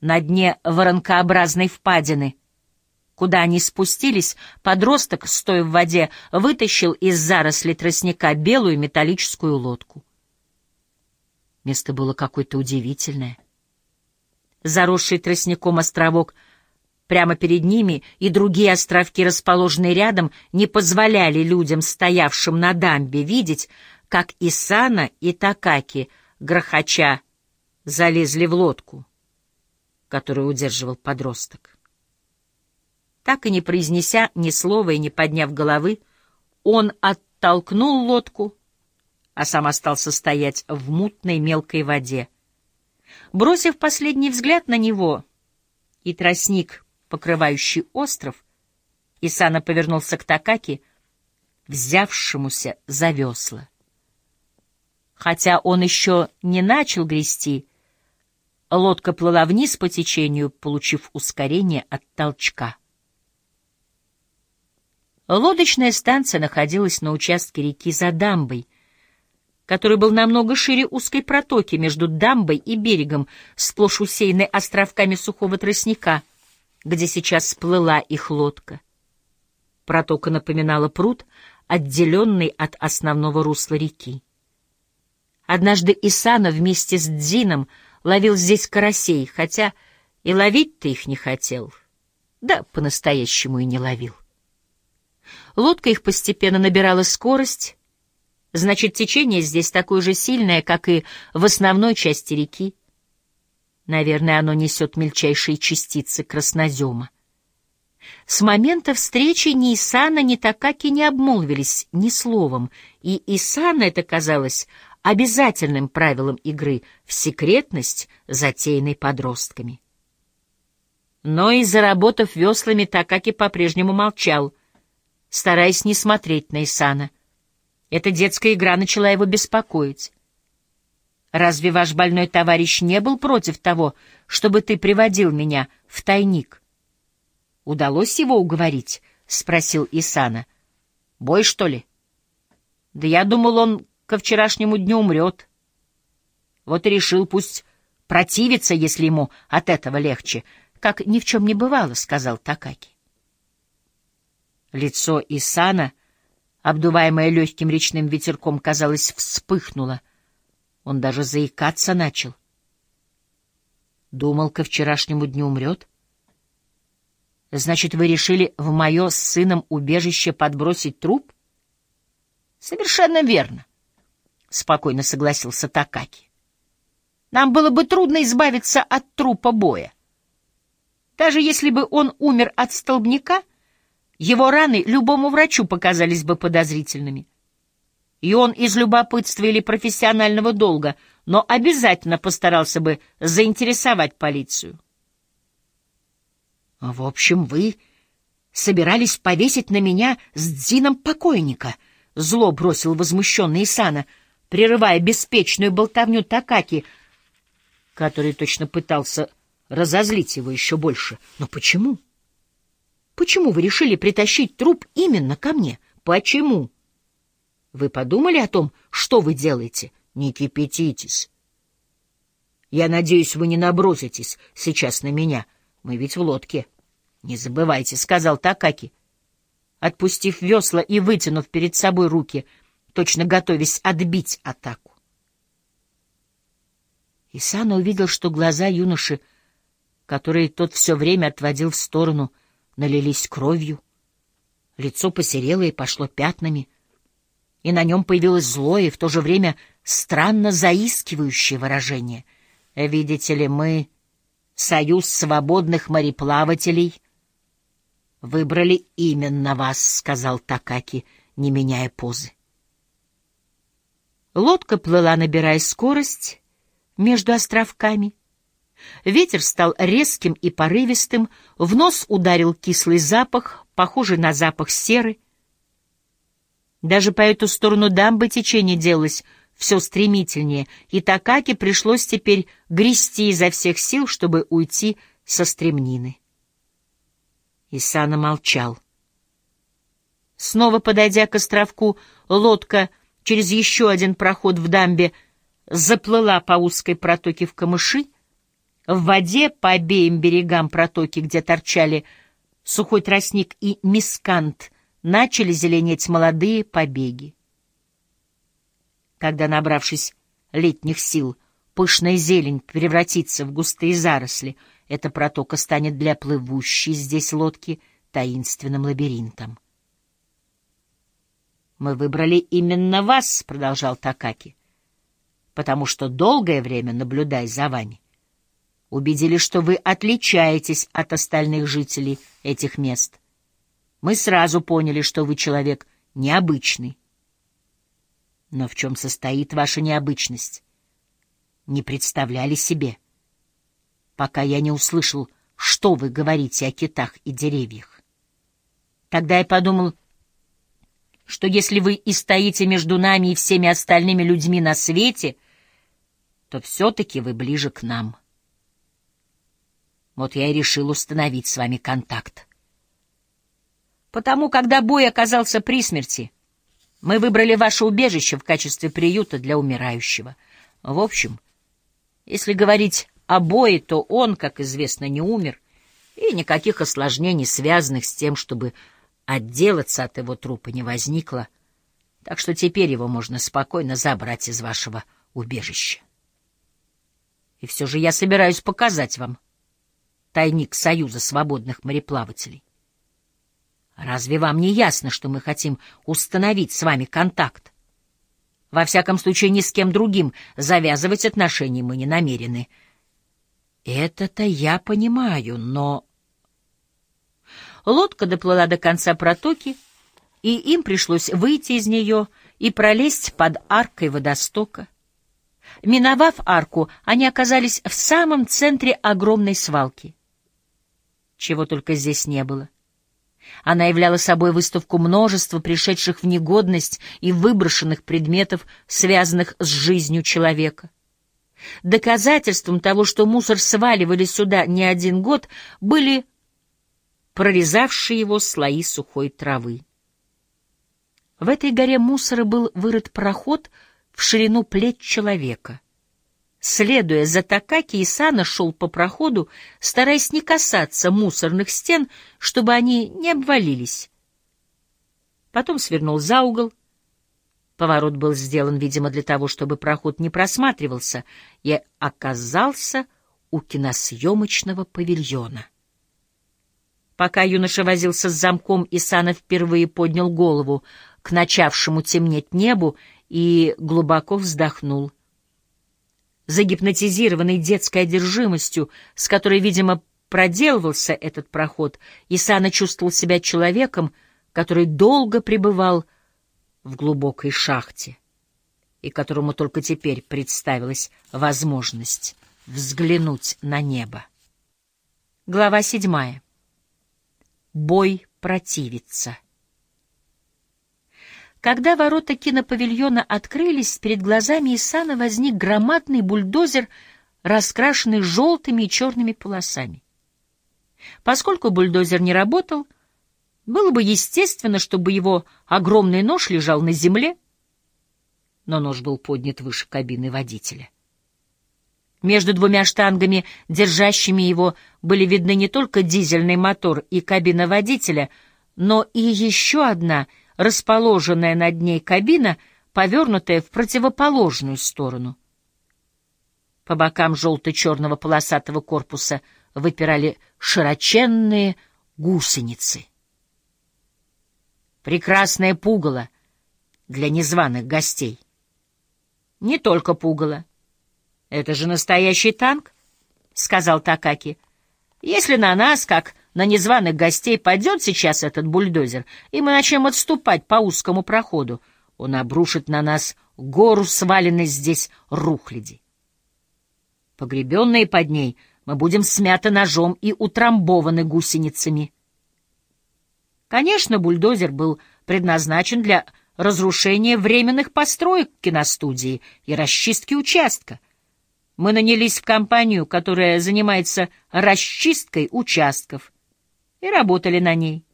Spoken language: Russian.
На дне воронкообразной впадины, куда они спустились, подросток, стоя в воде, вытащил из заросли тростника белую металлическую лодку. Место было какое-то удивительное. Заросший тростником островок прямо перед ними и другие островки, расположенные рядом, не позволяли людям, стоявшим на дамбе, видеть, как Исана и Такаки, грохоча, залезли в лодку, которую удерживал подросток. Так и не произнеся ни слова и не подняв головы, он оттолкнул лодку, а сам остался стоять в мутной мелкой воде. Бросив последний взгляд на него и тростник, покрывающий остров, Исана повернулся к Такаки, взявшемуся за весла. Хотя он еще не начал грести, лодка плыла вниз по течению, получив ускорение от толчка. Лодочная станция находилась на участке реки за дамбой, который был намного шире узкой протоки между дамбой и берегом, сплошь усеянной островками сухого тростника, где сейчас сплыла их лодка. Протока напоминала пруд, отделенный от основного русла реки. Однажды Исана вместе с Дзином ловил здесь карасей, хотя и ловить-то их не хотел, да по-настоящему и не ловил. Лодка их постепенно набирала скорость, значит, течение здесь такое же сильное, как и в основной части реки. Наверное, оно несет мельчайшие частицы краснозема. С момента встречи ни Исана, ни Такаки не обмолвились ни словом, и Исана это казалось обязательным правилом игры в секретность, затеянной подростками. Но и заработав веслами, Такаки по-прежнему молчал — стараясь не смотреть на Исана. Эта детская игра начала его беспокоить. «Разве ваш больной товарищ не был против того, чтобы ты приводил меня в тайник?» «Удалось его уговорить?» — спросил Исана. «Бой, что ли?» «Да я думал, он ко вчерашнему дню умрет. Вот и решил, пусть противится, если ему от этого легче, как ни в чем не бывало», — сказал Такаки. Лицо Исана, обдуваемое легким речным ветерком, казалось, вспыхнуло. Он даже заикаться начал. Думал, ко вчерашнему дню умрет? Значит, вы решили в мое с сыном убежище подбросить труп? Совершенно верно, — спокойно согласился Такаки. Нам было бы трудно избавиться от трупа боя. Даже если бы он умер от столбняка, его раны любому врачу показались бы подозрительными. И он из любопытства или профессионального долга, но обязательно постарался бы заинтересовать полицию. — В общем, вы собирались повесить на меня с Дзином покойника, — зло бросил возмущенный Исана, прерывая беспечную болтовню Такаки, который точно пытался разозлить его еще больше. Но почему? — Почему вы решили притащить труп именно ко мне? Почему? Вы подумали о том, что вы делаете? Не кипятитесь. Я надеюсь, вы не наброситесь сейчас на меня. Мы ведь в лодке. Не забывайте, — сказал Такаки. Отпустив весла и вытянув перед собой руки, точно готовясь отбить атаку. Исана увидел, что глаза юноши, которые тот все время отводил в сторону, налились кровью. Лицо посерело и пошло пятнами, и на нем появилось злое и в то же время странно заискивающее выражение. «Видите ли, мы, союз свободных мореплавателей, выбрали именно вас», — сказал Такаки, не меняя позы. Лодка плыла, набирая скорость между островками — Ветер стал резким и порывистым, в нос ударил кислый запах, похожий на запах серы. Даже по эту сторону дамбы течение делалось все стремительнее, и Такаке пришлось теперь грести изо всех сил, чтобы уйти со стремнины. Исана молчал. Снова подойдя к островку, лодка через еще один проход в дамбе заплыла по узкой протоке в камыши, В воде по обеим берегам протоки, где торчали сухой тростник и мискант, начали зеленеть молодые побеги. Когда, набравшись летних сил, пышная зелень превратится в густые заросли, эта протока станет для плывущей здесь лодки таинственным лабиринтом. «Мы выбрали именно вас», — продолжал Такаки, «потому что долгое время, наблюдая за вами, убедили, что вы отличаетесь от остальных жителей этих мест. Мы сразу поняли, что вы человек необычный. Но в чем состоит ваша необычность? Не представляли себе, пока я не услышал, что вы говорите о китах и деревьях. Тогда я подумал, что если вы и стоите между нами и всеми остальными людьми на свете, то все-таки вы ближе к нам. Вот я и решил установить с вами контакт. Потому, когда бой оказался при смерти, мы выбрали ваше убежище в качестве приюта для умирающего. В общем, если говорить о бое, то он, как известно, не умер, и никаких осложнений, связанных с тем, чтобы отделаться от его трупа, не возникло, так что теперь его можно спокойно забрать из вашего убежища. И все же я собираюсь показать вам тайник Союза свободных мореплавателей. Разве вам не ясно, что мы хотим установить с вами контакт? Во всяком случае, ни с кем другим завязывать отношения мы не намерены. Это-то я понимаю, но... Лодка доплыла до конца протоки, и им пришлось выйти из нее и пролезть под аркой водостока. Миновав арку, они оказались в самом центре огромной свалки. Чего только здесь не было — она являла собой выставку множества пришедших в негодность и выброшенных предметов, связанных с жизнью человека. Доказательством того, что мусор сваливали сюда не один год, были прорезавшие его слои сухой травы. В этой горе мусора был вырыт проход в ширину плеч человека — Следуя за Такаки, Исана шел по проходу, стараясь не касаться мусорных стен, чтобы они не обвалились. Потом свернул за угол. Поворот был сделан, видимо, для того, чтобы проход не просматривался, и оказался у киносъемочного павильона. Пока юноша возился с замком, Исана впервые поднял голову к начавшему темнеть небу и глубоко вздохнул — Загипнотизированный детской одержимостью, с которой, видимо, проделывался этот проход, Исана чувствовал себя человеком, который долго пребывал в глубокой шахте и которому только теперь представилась возможность взглянуть на небо. Глава седьмая. Бой противится. Когда ворота кинопавильона открылись, перед глазами Исана возник громадный бульдозер, раскрашенный желтыми и черными полосами. Поскольку бульдозер не работал, было бы естественно, чтобы его огромный нож лежал на земле, но нож был поднят выше кабины водителя. Между двумя штангами, держащими его, были видны не только дизельный мотор и кабина водителя, но и еще одна — расположенная над ней кабина, повернутая в противоположную сторону. По бокам желто-черного полосатого корпуса выпирали широченные гусеницы. Прекрасное пугало для незваных гостей. Не только пугало. Это же настоящий танк, — сказал Такаки. Если на нас, как на незваных гостей пойдет сейчас этот бульдозер, и мы начнем отступать по узкому проходу. Он обрушит на нас гору сваленной здесь рухляди. Погребенные под ней, мы будем смяты ножом и утрамбованы гусеницами. Конечно, бульдозер был предназначен для разрушения временных построек киностудии и расчистки участка — мы нанялись в компанию, которая занимается расчисткой участков, и работали на ней.